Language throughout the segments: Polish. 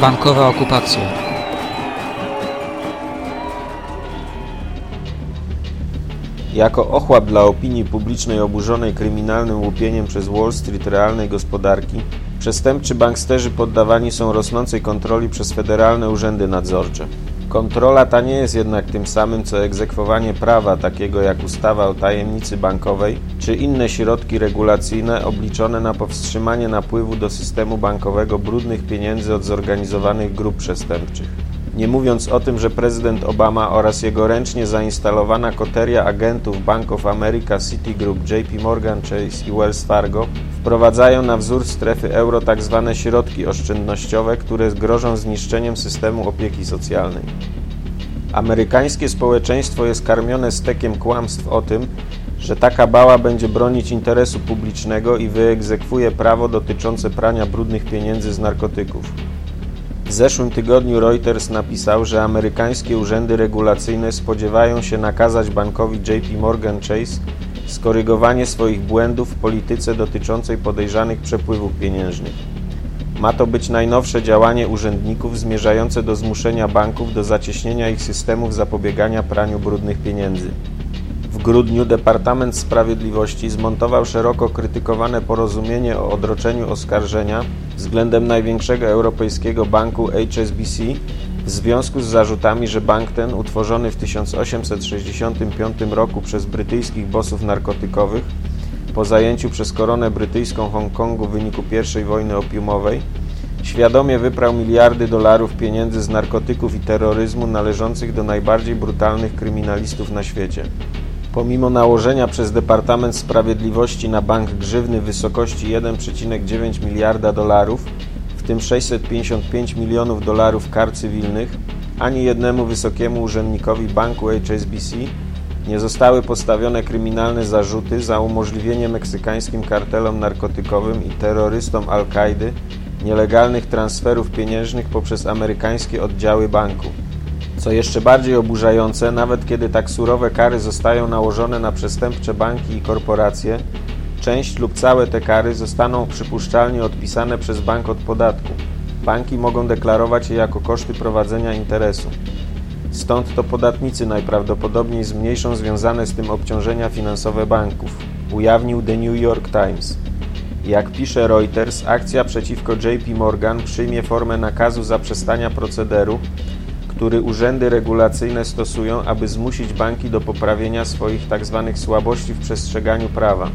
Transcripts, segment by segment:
Bankowa okupacja. Jako ochłap dla opinii publicznej oburzonej kryminalnym łupieniem przez Wall Street realnej gospodarki, przestępczy banksterzy poddawani są rosnącej kontroli przez federalne urzędy nadzorcze. Kontrola ta nie jest jednak tym samym, co egzekwowanie prawa, takiego jak ustawa o tajemnicy bankowej, czy inne środki regulacyjne obliczone na powstrzymanie napływu do systemu bankowego brudnych pieniędzy od zorganizowanych grup przestępczych. Nie mówiąc o tym, że prezydent Obama oraz jego ręcznie zainstalowana koteria agentów Bank of America, Citigroup, JP Morgan Chase i Wells Fargo wprowadzają na wzór strefy euro tzw. Tak środki oszczędnościowe, które grożą zniszczeniem systemu opieki socjalnej. Amerykańskie społeczeństwo jest karmione stekiem kłamstw o tym, że taka bała będzie bronić interesu publicznego i wyegzekwuje prawo dotyczące prania brudnych pieniędzy z narkotyków. W zeszłym tygodniu Reuters napisał, że amerykańskie urzędy regulacyjne spodziewają się nakazać bankowi JP Morgan Chase skorygowanie swoich błędów w polityce dotyczącej podejrzanych przepływów pieniężnych. Ma to być najnowsze działanie urzędników zmierzające do zmuszenia banków do zacieśnienia ich systemów zapobiegania praniu brudnych pieniędzy. W grudniu Departament Sprawiedliwości zmontował szeroko krytykowane porozumienie o odroczeniu oskarżenia względem największego europejskiego banku HSBC w związku z zarzutami, że bank ten, utworzony w 1865 roku przez brytyjskich bossów narkotykowych, po zajęciu przez koronę brytyjską Hongkongu w wyniku I wojny opiumowej, świadomie wyprał miliardy dolarów pieniędzy z narkotyków i terroryzmu należących do najbardziej brutalnych kryminalistów na świecie. Pomimo nałożenia przez Departament Sprawiedliwości na bank grzywny w wysokości 1,9 miliarda dolarów, tym 655 milionów dolarów kar cywilnych, ani jednemu wysokiemu urzędnikowi banku HSBC nie zostały postawione kryminalne zarzuty za umożliwienie meksykańskim kartelom narkotykowym i terrorystom Al-Kaidy nielegalnych transferów pieniężnych poprzez amerykańskie oddziały banku. Co jeszcze bardziej oburzające, nawet kiedy tak surowe kary zostają nałożone na przestępcze banki i korporacje, część lub całe te kary zostaną przypuszczalnie odpisane przez bank od podatku. Banki mogą deklarować je jako koszty prowadzenia interesu. Stąd to podatnicy najprawdopodobniej zmniejszą związane z tym obciążenia finansowe banków, ujawnił The New York Times. Jak pisze Reuters, akcja przeciwko JP Morgan przyjmie formę nakazu zaprzestania procederu, który urzędy regulacyjne stosują, aby zmusić banki do poprawienia swoich tzw. Tak słabości w przestrzeganiu prawa.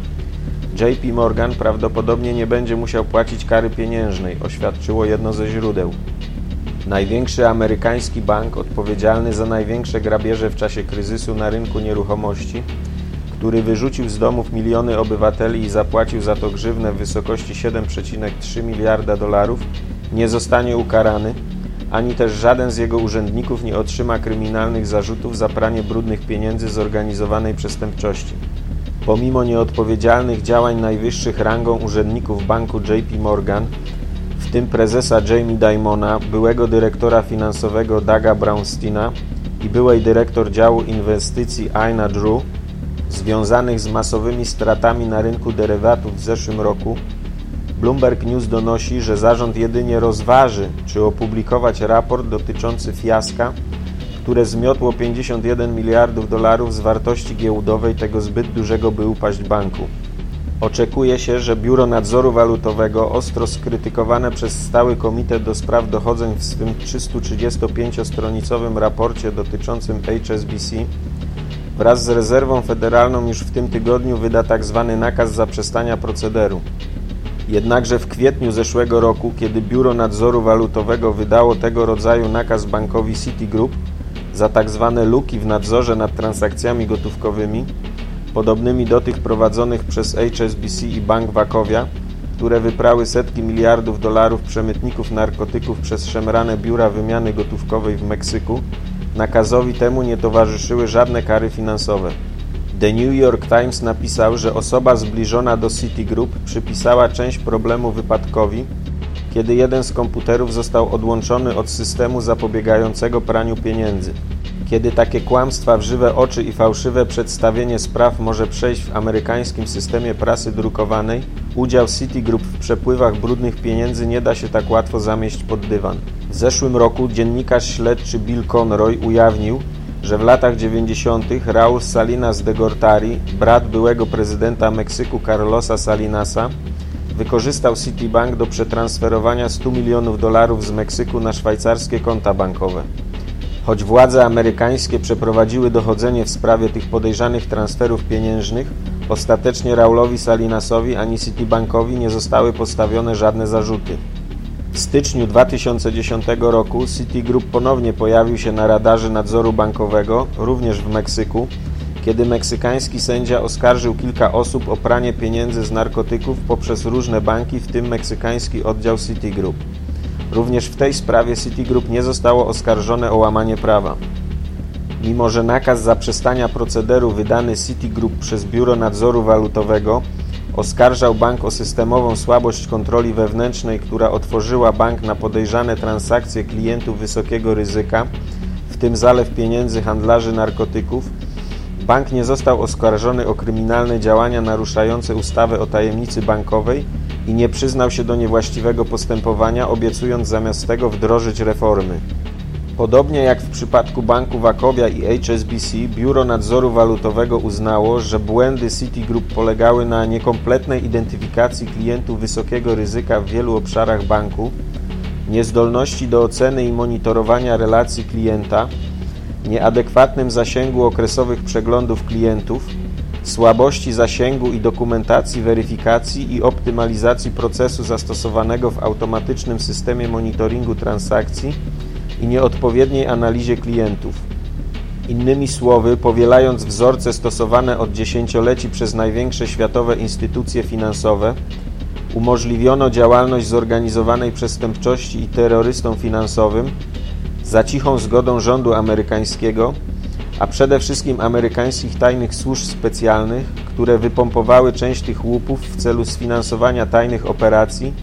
JP Morgan prawdopodobnie nie będzie musiał płacić kary pieniężnej, oświadczyło jedno ze źródeł. Największy amerykański bank odpowiedzialny za największe grabieże w czasie kryzysu na rynku nieruchomości, który wyrzucił z domów miliony obywateli i zapłacił za to grzywnę w wysokości 7,3 miliarda dolarów, nie zostanie ukarany, ani też żaden z jego urzędników nie otrzyma kryminalnych zarzutów za pranie brudnych pieniędzy zorganizowanej przestępczości. Pomimo nieodpowiedzialnych działań najwyższych rangą urzędników banku JP Morgan, w tym prezesa Jamie Dimona, byłego dyrektora finansowego Daga Brownsteina i byłej dyrektor działu inwestycji Aina Drew, związanych z masowymi stratami na rynku derywatów w zeszłym roku, Bloomberg News donosi, że zarząd jedynie rozważy, czy opublikować raport dotyczący fiaska, które zmiotło 51 miliardów dolarów z wartości giełdowej tego zbyt dużego by upaść banku. Oczekuje się, że Biuro Nadzoru Walutowego, ostro skrytykowane przez Stały Komitet do Spraw Dochodzeń w swym 335-stronicowym raporcie dotyczącym HSBC, wraz z rezerwą federalną już w tym tygodniu wyda tzw. Tak nakaz zaprzestania procederu. Jednakże w kwietniu zeszłego roku, kiedy Biuro Nadzoru Walutowego wydało tego rodzaju nakaz bankowi Citigroup za. Tak luki w nadzorze nad transakcjami gotówkowymi, podobnymi do tych prowadzonych przez HSBC i Bank Wakowia, które wyprały setki miliardów dolarów przemytników narkotyków przez szemrane biura wymiany gotówkowej w Meksyku, nakazowi temu nie towarzyszyły żadne kary finansowe. The New York Times napisał, że osoba zbliżona do Citigroup przypisała część problemu wypadkowi, kiedy jeden z komputerów został odłączony od systemu zapobiegającego praniu pieniędzy. Kiedy takie kłamstwa w żywe oczy i fałszywe przedstawienie spraw może przejść w amerykańskim systemie prasy drukowanej, udział Citigroup w przepływach brudnych pieniędzy nie da się tak łatwo zamieść pod dywan. W zeszłym roku dziennikarz śledczy Bill Conroy ujawnił, że w latach 90. Raúl Salinas de Gortari, brat byłego prezydenta Meksyku Carlosa Salinasa, wykorzystał Citibank do przetransferowania 100 milionów dolarów z Meksyku na szwajcarskie konta bankowe. Choć władze amerykańskie przeprowadziły dochodzenie w sprawie tych podejrzanych transferów pieniężnych, ostatecznie Raulowi Salinasowi ani Citibankowi nie zostały postawione żadne zarzuty. W styczniu 2010 roku Citigroup ponownie pojawił się na radarze nadzoru bankowego, również w Meksyku, kiedy meksykański sędzia oskarżył kilka osób o pranie pieniędzy z narkotyków poprzez różne banki, w tym meksykański oddział Citigroup. Również w tej sprawie Citigroup nie zostało oskarżone o łamanie prawa. Mimo, że nakaz zaprzestania procederu wydany Citigroup przez Biuro Nadzoru Walutowego oskarżał bank o systemową słabość kontroli wewnętrznej, która otworzyła bank na podejrzane transakcje klientów wysokiego ryzyka, w tym zalew pieniędzy handlarzy narkotyków, bank nie został oskarżony o kryminalne działania naruszające ustawę o tajemnicy bankowej i nie przyznał się do niewłaściwego postępowania, obiecując zamiast tego wdrożyć reformy. Podobnie jak w przypadku banku Wachovia i HSBC, Biuro Nadzoru Walutowego uznało, że błędy Citigroup polegały na niekompletnej identyfikacji klientów wysokiego ryzyka w wielu obszarach banku, niezdolności do oceny i monitorowania relacji klienta, nieadekwatnym zasięgu okresowych przeglądów klientów, słabości zasięgu i dokumentacji weryfikacji i optymalizacji procesu zastosowanego w automatycznym systemie monitoringu transakcji i nieodpowiedniej analizie klientów. Innymi słowy, powielając wzorce stosowane od dziesięcioleci przez największe światowe instytucje finansowe, umożliwiono działalność zorganizowanej przestępczości i terrorystom finansowym za cichą zgodą rządu amerykańskiego, a przede wszystkim amerykańskich tajnych służb specjalnych, które wypompowały część tych łupów w celu sfinansowania tajnych operacji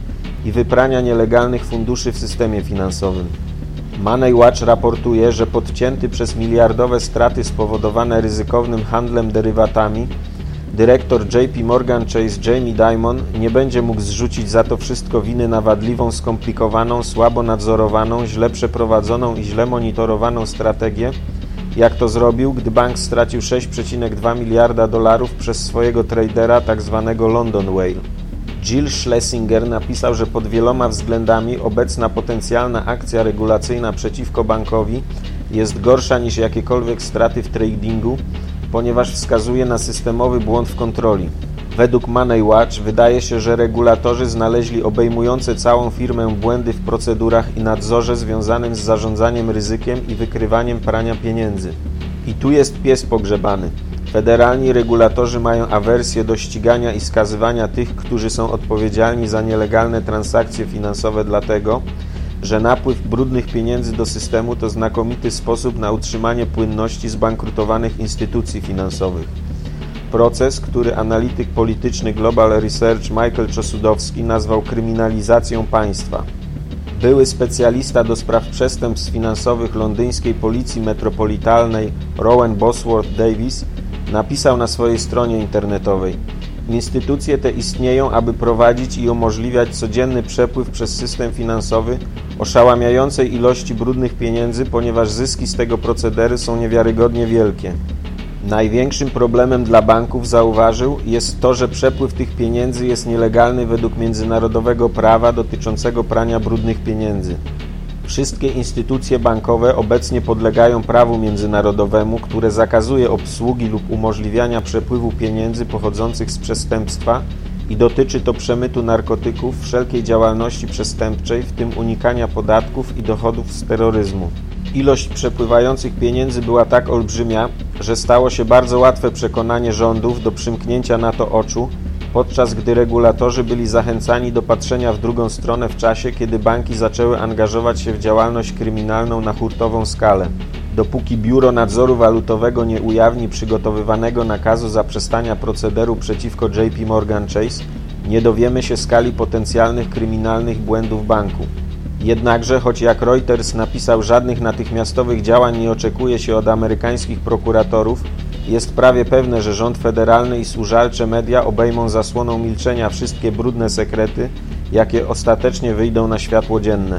i wyprania nielegalnych funduszy w systemie finansowym. Money Watch raportuje, że podcięty przez miliardowe straty spowodowane ryzykownym handlem derywatami, dyrektor JP Morgan Chase Jamie Dimon nie będzie mógł zrzucić za to wszystko winy na wadliwą, skomplikowaną, słabo nadzorowaną, źle przeprowadzoną i źle monitorowaną strategię, jak to zrobił, gdy bank stracił 6,2 miliarda dolarów przez swojego tradera tzw. Tak London Whale. Jill Schlesinger napisał, że pod wieloma względami obecna potencjalna akcja regulacyjna przeciwko bankowi jest gorsza niż jakiekolwiek straty w tradingu, ponieważ wskazuje na systemowy błąd w kontroli. Według Money Watch wydaje się, że regulatorzy znaleźli obejmujące całą firmę błędy w procedurach i nadzorze związanym z zarządzaniem ryzykiem i wykrywaniem prania pieniędzy. I tu jest pies pogrzebany. Federalni regulatorzy mają awersję do ścigania i skazywania tych, którzy są odpowiedzialni za nielegalne transakcje finansowe dlatego, że napływ brudnych pieniędzy do systemu to znakomity sposób na utrzymanie płynności zbankrutowanych instytucji finansowych. Proces, który analityk polityczny Global Research Michael Czosudowski nazwał kryminalizacją państwa. Były specjalista do spraw przestępstw finansowych londyńskiej Policji Metropolitalnej Rowan Bosworth Davis napisał na swojej stronie internetowej Instytucje te istnieją, aby prowadzić i umożliwiać codzienny przepływ przez system finansowy oszałamiającej ilości brudnych pieniędzy, ponieważ zyski z tego procedery są niewiarygodnie wielkie. Największym problemem dla banków, zauważył, jest to, że przepływ tych pieniędzy jest nielegalny według międzynarodowego prawa dotyczącego prania brudnych pieniędzy. Wszystkie instytucje bankowe obecnie podlegają prawu międzynarodowemu, które zakazuje obsługi lub umożliwiania przepływu pieniędzy pochodzących z przestępstwa i dotyczy to przemytu narkotyków, wszelkiej działalności przestępczej, w tym unikania podatków i dochodów z terroryzmu. Ilość przepływających pieniędzy była tak olbrzymia, że stało się bardzo łatwe przekonanie rządów do przymknięcia na to oczu, podczas gdy regulatorzy byli zachęcani do patrzenia w drugą stronę w czasie, kiedy banki zaczęły angażować się w działalność kryminalną na hurtową skalę. Dopóki Biuro Nadzoru Walutowego nie ujawni przygotowywanego nakazu zaprzestania procederu przeciwko JP Morgan Chase, nie dowiemy się skali potencjalnych kryminalnych błędów banku. Jednakże, choć jak Reuters napisał, żadnych natychmiastowych działań nie oczekuje się od amerykańskich prokuratorów, jest prawie pewne, że rząd federalny i służalcze media obejmą zasłoną milczenia wszystkie brudne sekrety, jakie ostatecznie wyjdą na światło dzienne.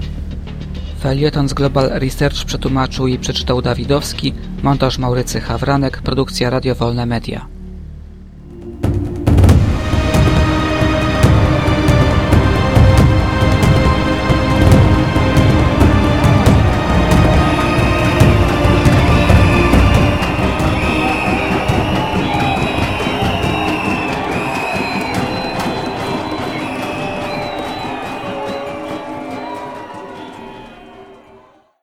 Felieton z Global Research przetłumaczył i przeczytał Dawidowski, montaż Maurycy Hawranek, produkcja Radio Wolne Media.